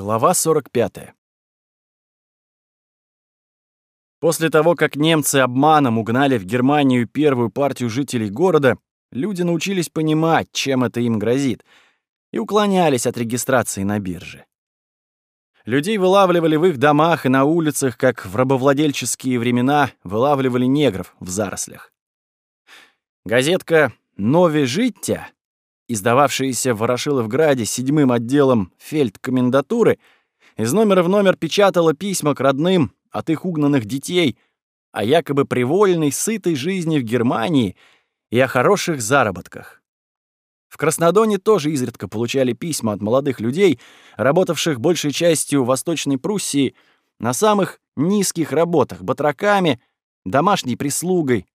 Глава 45. После того, как немцы обманом угнали в Германию первую партию жителей города, люди научились понимать, чем это им грозит, и уклонялись от регистрации на бирже. Людей вылавливали в их домах и на улицах, как в рабовладельческие времена вылавливали негров в зарослях. Газетка «Нови життя», издававшаяся в Ворошиловграде седьмым отделом фельдкомендатуры, из номера в номер печатала письма к родным от их угнанных детей о якобы привольной, сытой жизни в Германии и о хороших заработках. В Краснодоне тоже изредка получали письма от молодых людей, работавших большей частью в Восточной Пруссии на самых низких работах, батраками, домашней прислугой.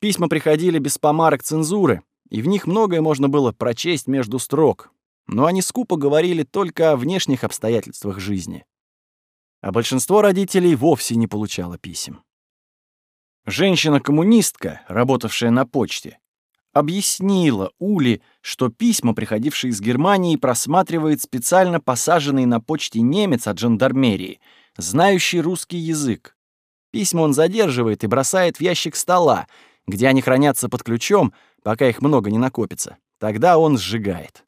Письма приходили без помарок цензуры, и в них многое можно было прочесть между строк, но они скупо говорили только о внешних обстоятельствах жизни. А большинство родителей вовсе не получало писем. Женщина-коммунистка, работавшая на почте, объяснила Ули, что письма, приходившие из Германии, просматривает специально посаженный на почте немец от жандармерии, знающий русский язык. Письма он задерживает и бросает в ящик стола, где они хранятся под ключом, пока их много не накопится. Тогда он сжигает.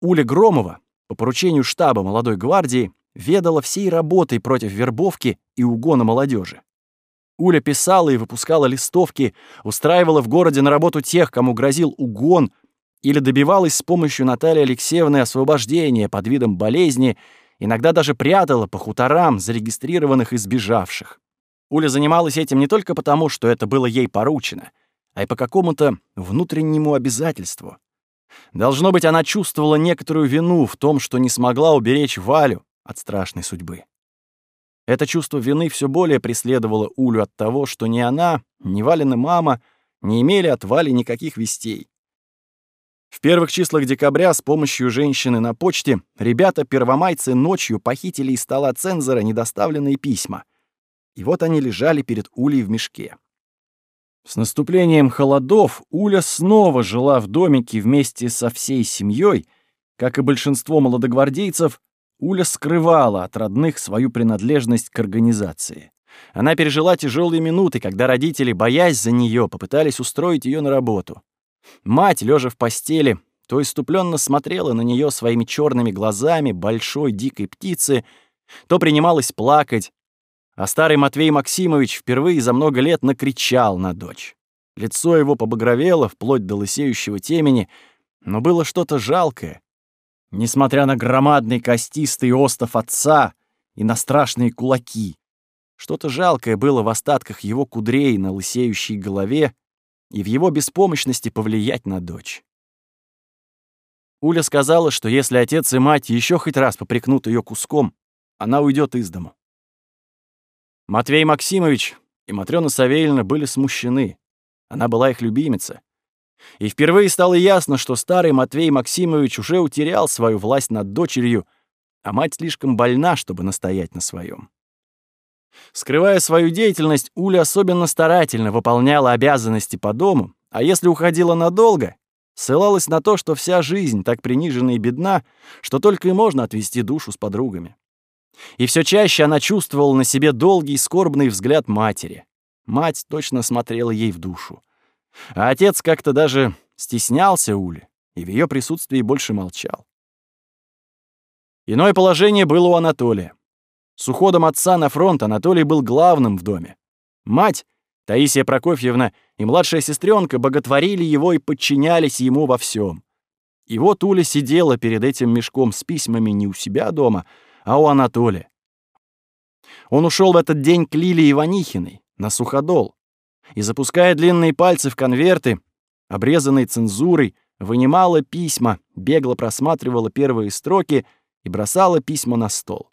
Уля Громова, по поручению штаба молодой гвардии, ведала всей работой против вербовки и угона молодежи. Уля писала и выпускала листовки, устраивала в городе на работу тех, кому грозил угон, или добивалась с помощью Натальи Алексеевны освобождения под видом болезни, иногда даже прятала по хуторам зарегистрированных сбежавших. Уля занималась этим не только потому, что это было ей поручено, а и по какому-то внутреннему обязательству. Должно быть, она чувствовала некоторую вину в том, что не смогла уберечь Валю от страшной судьбы. Это чувство вины все более преследовало Улю от того, что ни она, ни Валина мама не имели от Вали никаких вестей. В первых числах декабря с помощью женщины на почте ребята-первомайцы ночью похитили из стола цензора недоставленные письма. И вот они лежали перед Улей в мешке. С наступлением холодов Уля снова жила в домике вместе со всей семьей, как и большинство молодогвардейцев, Уля скрывала от родных свою принадлежность к организации. Она пережила тяжелые минуты, когда родители, боясь за нее, попытались устроить ее на работу. Мать, лежа в постели, то иступленно смотрела на нее своими черными глазами большой дикой птицы, то принималась плакать, а старый Матвей Максимович впервые за много лет накричал на дочь. Лицо его побагровело вплоть до лысеющего темени, но было что-то жалкое, Несмотря на громадный костистый остов отца и на страшные кулаки, что-то жалкое было в остатках его кудрей на лысеющей голове и в его беспомощности повлиять на дочь. Уля сказала, что если отец и мать еще хоть раз попрекнут ее куском, она уйдет из дому. Матвей Максимович и Матрёна Савельевна были смущены. Она была их любимица. И впервые стало ясно, что старый Матвей Максимович уже утерял свою власть над дочерью, а мать слишком больна, чтобы настоять на своем. Скрывая свою деятельность, Уля особенно старательно выполняла обязанности по дому, а если уходила надолго, ссылалась на то, что вся жизнь так принижена и бедна, что только и можно отвести душу с подругами. И все чаще она чувствовала на себе долгий скорбный взгляд матери. Мать точно смотрела ей в душу. А отец как-то даже стеснялся Ули и в ее присутствии больше молчал. Иное положение было у Анатолия. С уходом отца на фронт Анатолий был главным в доме. Мать, Таисия Прокофьевна и младшая сестренка боготворили его и подчинялись ему во всем. И вот Уля сидела перед этим мешком с письмами не у себя дома, а у Анатолия. Он ушел в этот день к Лилии Иванихиной, на суходол и, запуская длинные пальцы в конверты, обрезанные цензурой, вынимала письма, бегло просматривала первые строки и бросала письма на стол.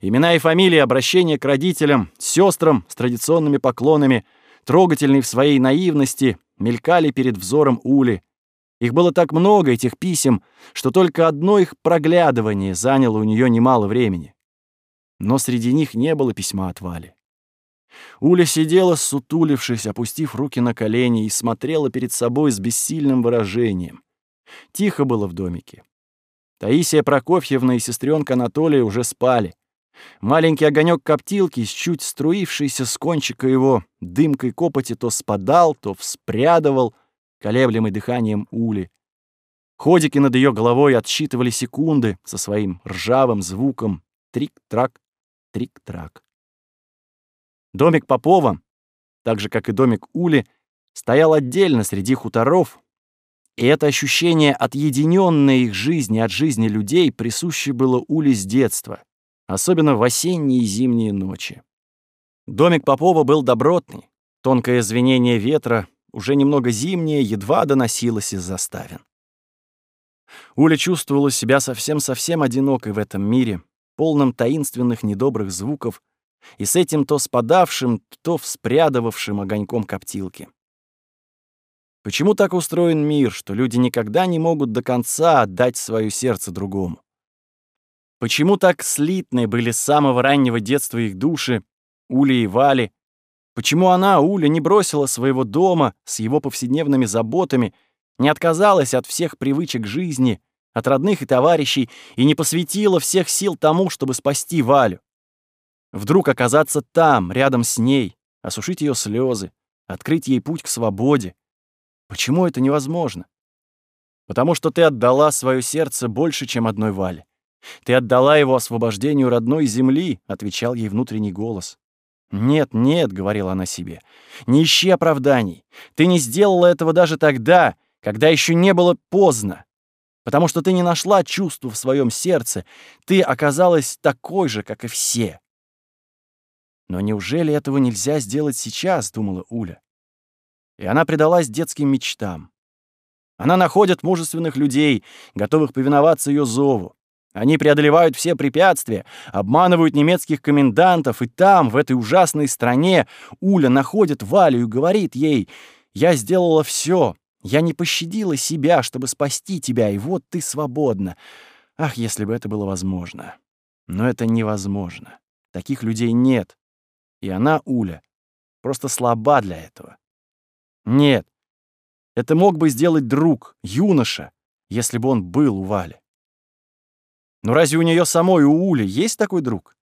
Имена и фамилии, обращения к родителям, сестрам с традиционными поклонами, трогательные в своей наивности, мелькали перед взором Ули. Их было так много, этих писем, что только одно их проглядывание заняло у нее немало времени. Но среди них не было письма от Вали. Уля сидела, сутулившись, опустив руки на колени, и смотрела перед собой с бессильным выражением. Тихо было в домике. Таисия Прокофьевна и сестренка Анатолия уже спали. Маленький огонек коптилки, чуть струившийся с кончика его дымкой копоти, то спадал, то вспрядывал, колеблемый дыханием ули. Ходики над ее головой отсчитывали секунды со своим ржавым звуком трик-трак, трик-трак. Домик Попова, так же, как и домик Ули, стоял отдельно среди хуторов, и это ощущение отъединенной их жизни от жизни людей присуще было Уле с детства, особенно в осенние и зимние ночи. Домик Попова был добротный, тонкое звенение ветра, уже немного зимнее, едва доносилось из заставин. Уля чувствовала себя совсем-совсем одинокой в этом мире, полном таинственных недобрых звуков, и с этим то спадавшим, то вспрядывавшим огоньком коптилки. Почему так устроен мир, что люди никогда не могут до конца отдать свое сердце другому? Почему так слитны были с самого раннего детства их души, Ули и Вали? Почему она, Уля, не бросила своего дома с его повседневными заботами, не отказалась от всех привычек жизни, от родных и товарищей и не посвятила всех сил тому, чтобы спасти Валю? Вдруг оказаться там, рядом с ней, осушить ее слезы, открыть ей путь к свободе. Почему это невозможно? Потому что ты отдала свое сердце больше, чем одной Вале. Ты отдала его освобождению родной земли, отвечал ей внутренний голос. «Нет, нет», — говорила она себе, — «не ищи оправданий. Ты не сделала этого даже тогда, когда еще не было поздно. Потому что ты не нашла чувства в своем сердце, ты оказалась такой же, как и все. Но неужели этого нельзя сделать сейчас, думала Уля. И она предалась детским мечтам. Она находит мужественных людей, готовых повиноваться ее зову. Они преодолевают все препятствия, обманывают немецких комендантов, и там, в этой ужасной стране, Уля находит Валю и говорит ей, «Я сделала все, я не пощадила себя, чтобы спасти тебя, и вот ты свободна. Ах, если бы это было возможно. Но это невозможно. Таких людей нет. И она, Уля, просто слаба для этого. Нет, это мог бы сделать друг, юноша, если бы он был у Вали. Но разве у нее самой, у Ули, есть такой друг?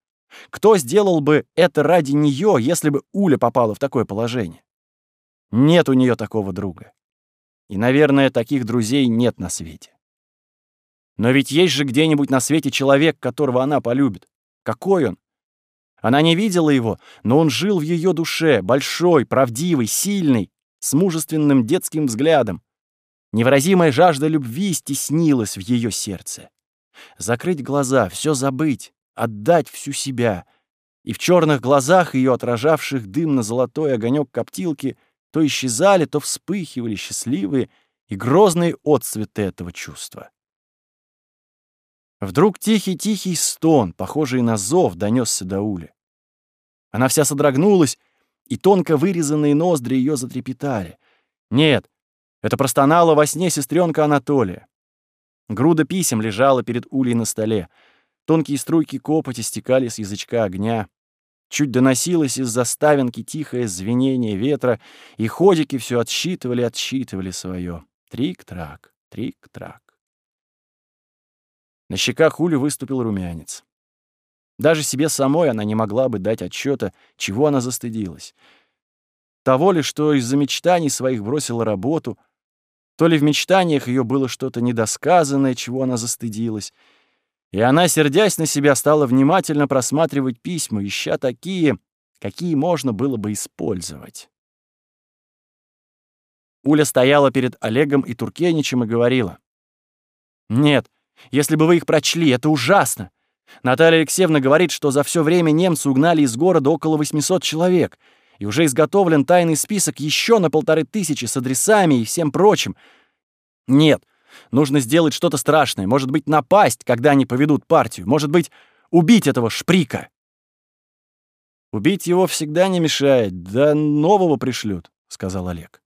Кто сделал бы это ради нее, если бы Уля попала в такое положение? Нет у нее такого друга. И, наверное, таких друзей нет на свете. Но ведь есть же где-нибудь на свете человек, которого она полюбит. Какой он? Она не видела его, но он жил в ее душе, большой, правдивый, сильный, с мужественным детским взглядом. Невыразимая жажда любви стеснилась в ее сердце. Закрыть глаза, все забыть, отдать всю себя. И в черных глазах ее, отражавших дымно-золотой огонек коптилки, то исчезали, то вспыхивали счастливые и грозные отцветы этого чувства. Вдруг тихий-тихий стон, похожий на зов, донесся до Ули. Она вся содрогнулась, и тонко вырезанные ноздри ее затрепетали. Нет, это простонала во сне сестренка Анатолия. Груда писем лежала перед Улей на столе. Тонкие струйки копоти стекали с язычка огня. Чуть доносилось из заставинки тихое звенение ветра, и ходики все отсчитывали, отсчитывали свое. Трик-трак, трик-трак. На щеках Ули выступил румянец. Даже себе самой она не могла бы дать отчета, чего она застыдилась. Того ли, что из-за мечтаний своих бросила работу, то ли в мечтаниях ее было что-то недосказанное, чего она застыдилась. И она, сердясь на себя, стала внимательно просматривать письма, ища такие, какие можно было бы использовать. Уля стояла перед Олегом и Туркеничем и говорила. «Нет, если бы вы их прочли, это ужасно. Наталья Алексеевна говорит, что за все время немцы угнали из города около 800 человек, и уже изготовлен тайный список еще на полторы тысячи с адресами и всем прочим. Нет, нужно сделать что-то страшное, может быть, напасть, когда они поведут партию, может быть, убить этого шприка. «Убить его всегда не мешает, да нового пришлют», — сказал Олег.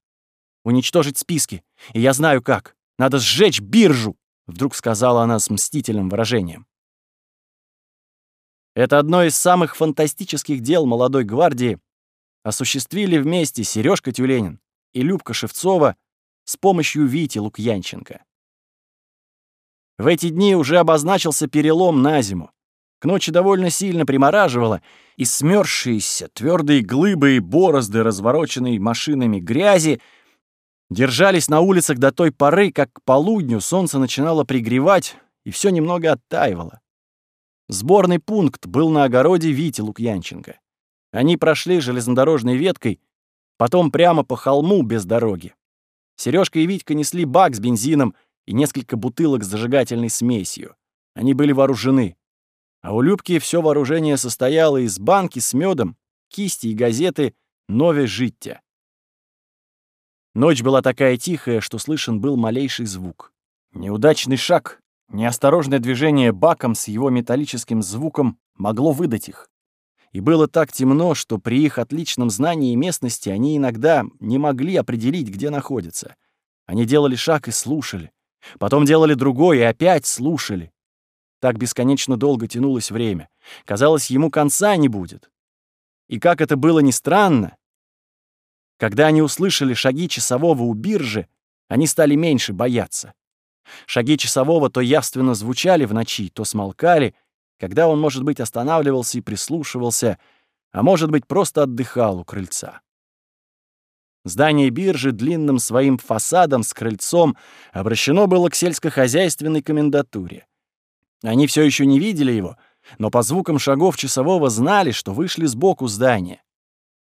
«Уничтожить списки, и я знаю как. Надо сжечь биржу», — вдруг сказала она с мстительным выражением. Это одно из самых фантастических дел молодой гвардии. Осуществили вместе Сережка Тюленин и Любка Шевцова с помощью Вити Лукьянченко. В эти дни уже обозначился перелом на зиму. К ночи довольно сильно примораживало, и смёрзшиеся твердые глыбы и борозды, развороченные машинами грязи, держались на улицах до той поры, как к полудню солнце начинало пригревать, и все немного оттаивало. Сборный пункт был на огороде Вити Лукьянченко. Они прошли железнодорожной веткой, потом прямо по холму без дороги. Сережка и Витька несли бак с бензином и несколько бутылок с зажигательной смесью. Они были вооружены. А у Любки все вооружение состояло из банки с медом, кисти и газеты «Нове життя». Ночь была такая тихая, что слышен был малейший звук. Неудачный шаг, неосторожное движение баком с его металлическим звуком могло выдать их. И было так темно, что при их отличном знании местности они иногда не могли определить, где находятся. Они делали шаг и слушали. Потом делали другой и опять слушали. Так бесконечно долго тянулось время. Казалось, ему конца не будет. И как это было ни странно, когда они услышали шаги часового у биржи, они стали меньше бояться. Шаги часового то явственно звучали в ночи, то смолкали, когда он, может быть, останавливался и прислушивался, а может быть, просто отдыхал у крыльца. Здание биржи длинным своим фасадом с крыльцом обращено было к сельскохозяйственной комендатуре. Они все еще не видели его, но по звукам шагов часового знали, что вышли сбоку здания.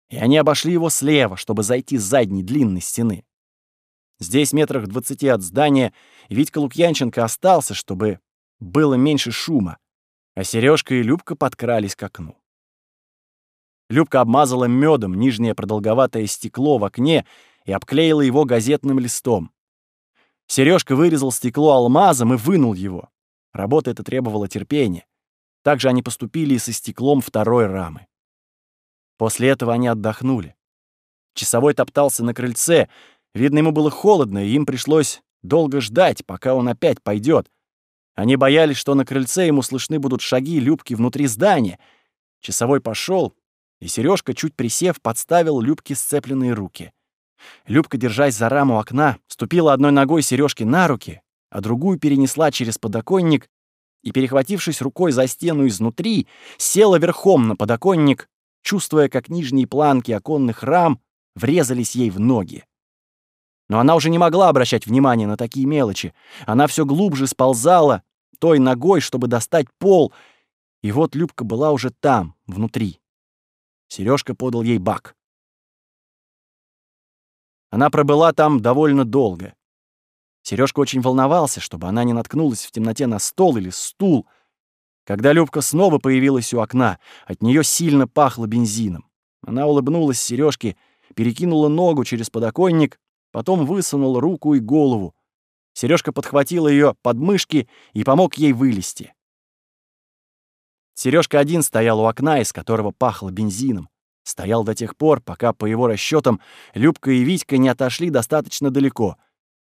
И они обошли его слева, чтобы зайти с задней длинной стены. Здесь, метрах двадцати от здания, Витька Лукьянченко остался, чтобы было меньше шума, а Сережка и Любка подкрались к окну. Любка обмазала медом нижнее продолговатое стекло в окне и обклеила его газетным листом. Сережка вырезал стекло алмазом и вынул его. Работа эта требовала терпения. Также они поступили и со стеклом второй рамы. После этого они отдохнули. Часовой топтался на крыльце. Видно, ему было холодно, и им пришлось долго ждать, пока он опять пойдет. Они боялись, что на крыльце ему слышны будут шаги Любки внутри здания. Часовой пошел, и Сережка, чуть присев, подставил Любке сцепленные руки. Любка, держась за раму окна, ступила одной ногой Сережке на руки, а другую перенесла через подоконник и, перехватившись рукой за стену изнутри, села верхом на подоконник, чувствуя, как нижние планки оконных рам врезались ей в ноги. Но она уже не могла обращать внимание на такие мелочи. Она все глубже сползала, той ногой, чтобы достать пол, и вот Любка была уже там, внутри. Сережка подал ей бак. Она пробыла там довольно долго. Сережка очень волновался, чтобы она не наткнулась в темноте на стол или стул. Когда Любка снова появилась у окна, от нее сильно пахло бензином. Она улыбнулась Сережке, перекинула ногу через подоконник, потом высунула руку и голову. Сережка подхватил ее подмышки и помог ей вылезти. Сережка один стоял у окна, из которого пахло бензином. Стоял до тех пор, пока, по его расчетам, Любка и Витька не отошли достаточно далеко.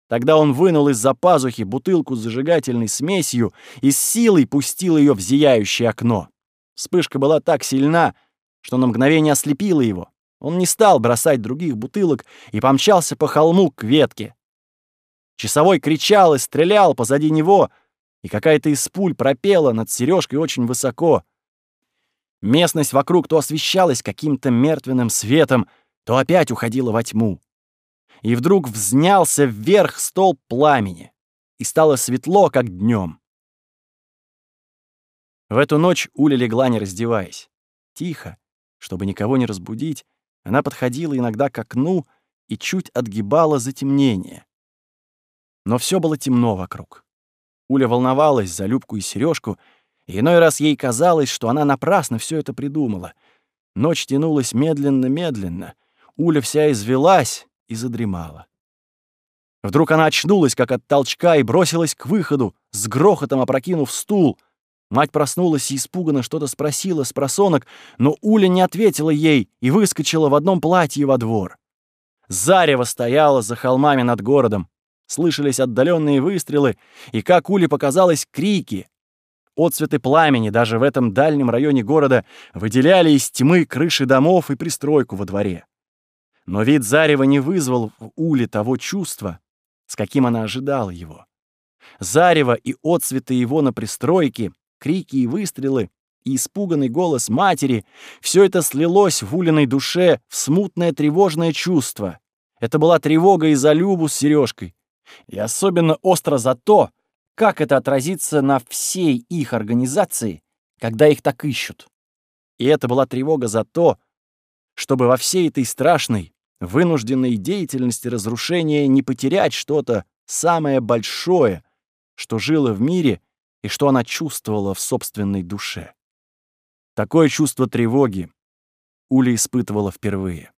Тогда он вынул из-за пазухи бутылку с зажигательной смесью и с силой пустил ее в зияющее окно. Вспышка была так сильна, что на мгновение ослепила его. Он не стал бросать других бутылок и помчался по холму к ветке. Часовой кричал и стрелял позади него, и какая-то из пуль пропела над сережкой очень высоко. Местность вокруг то освещалась каким-то мертвенным светом, то опять уходила во тьму. И вдруг взнялся вверх столб пламени, и стало светло, как днем. В эту ночь Уля легла, не раздеваясь. Тихо, чтобы никого не разбудить, она подходила иногда к окну и чуть отгибала затемнение. Но все было темно вокруг. Уля волновалась за Любку и Сережку, и иной раз ей казалось, что она напрасно все это придумала. Ночь тянулась медленно-медленно. Уля вся извелась и задремала. Вдруг она очнулась, как от толчка, и бросилась к выходу, с грохотом опрокинув стул. Мать проснулась и испуганно что-то спросила с просонок, но Уля не ответила ей и выскочила в одном платье во двор. Зарево стояло за холмами над городом слышались отдаленные выстрелы и, как Уле показалось, крики. Отцветы пламени даже в этом дальнем районе города выделяли из тьмы крыши домов и пристройку во дворе. Но вид зарева не вызвал в Уле того чувства, с каким она ожидала его. Зарево и отцветы его на пристройке, крики и выстрелы, и испуганный голос матери — все это слилось в Улиной душе в смутное тревожное чувство. Это была тревога и за Любу с Сережкой. И особенно остро за то, как это отразится на всей их организации, когда их так ищут. И это была тревога за то, чтобы во всей этой страшной, вынужденной деятельности разрушения не потерять что-то самое большое, что жило в мире и что она чувствовала в собственной душе. Такое чувство тревоги Уля испытывала впервые.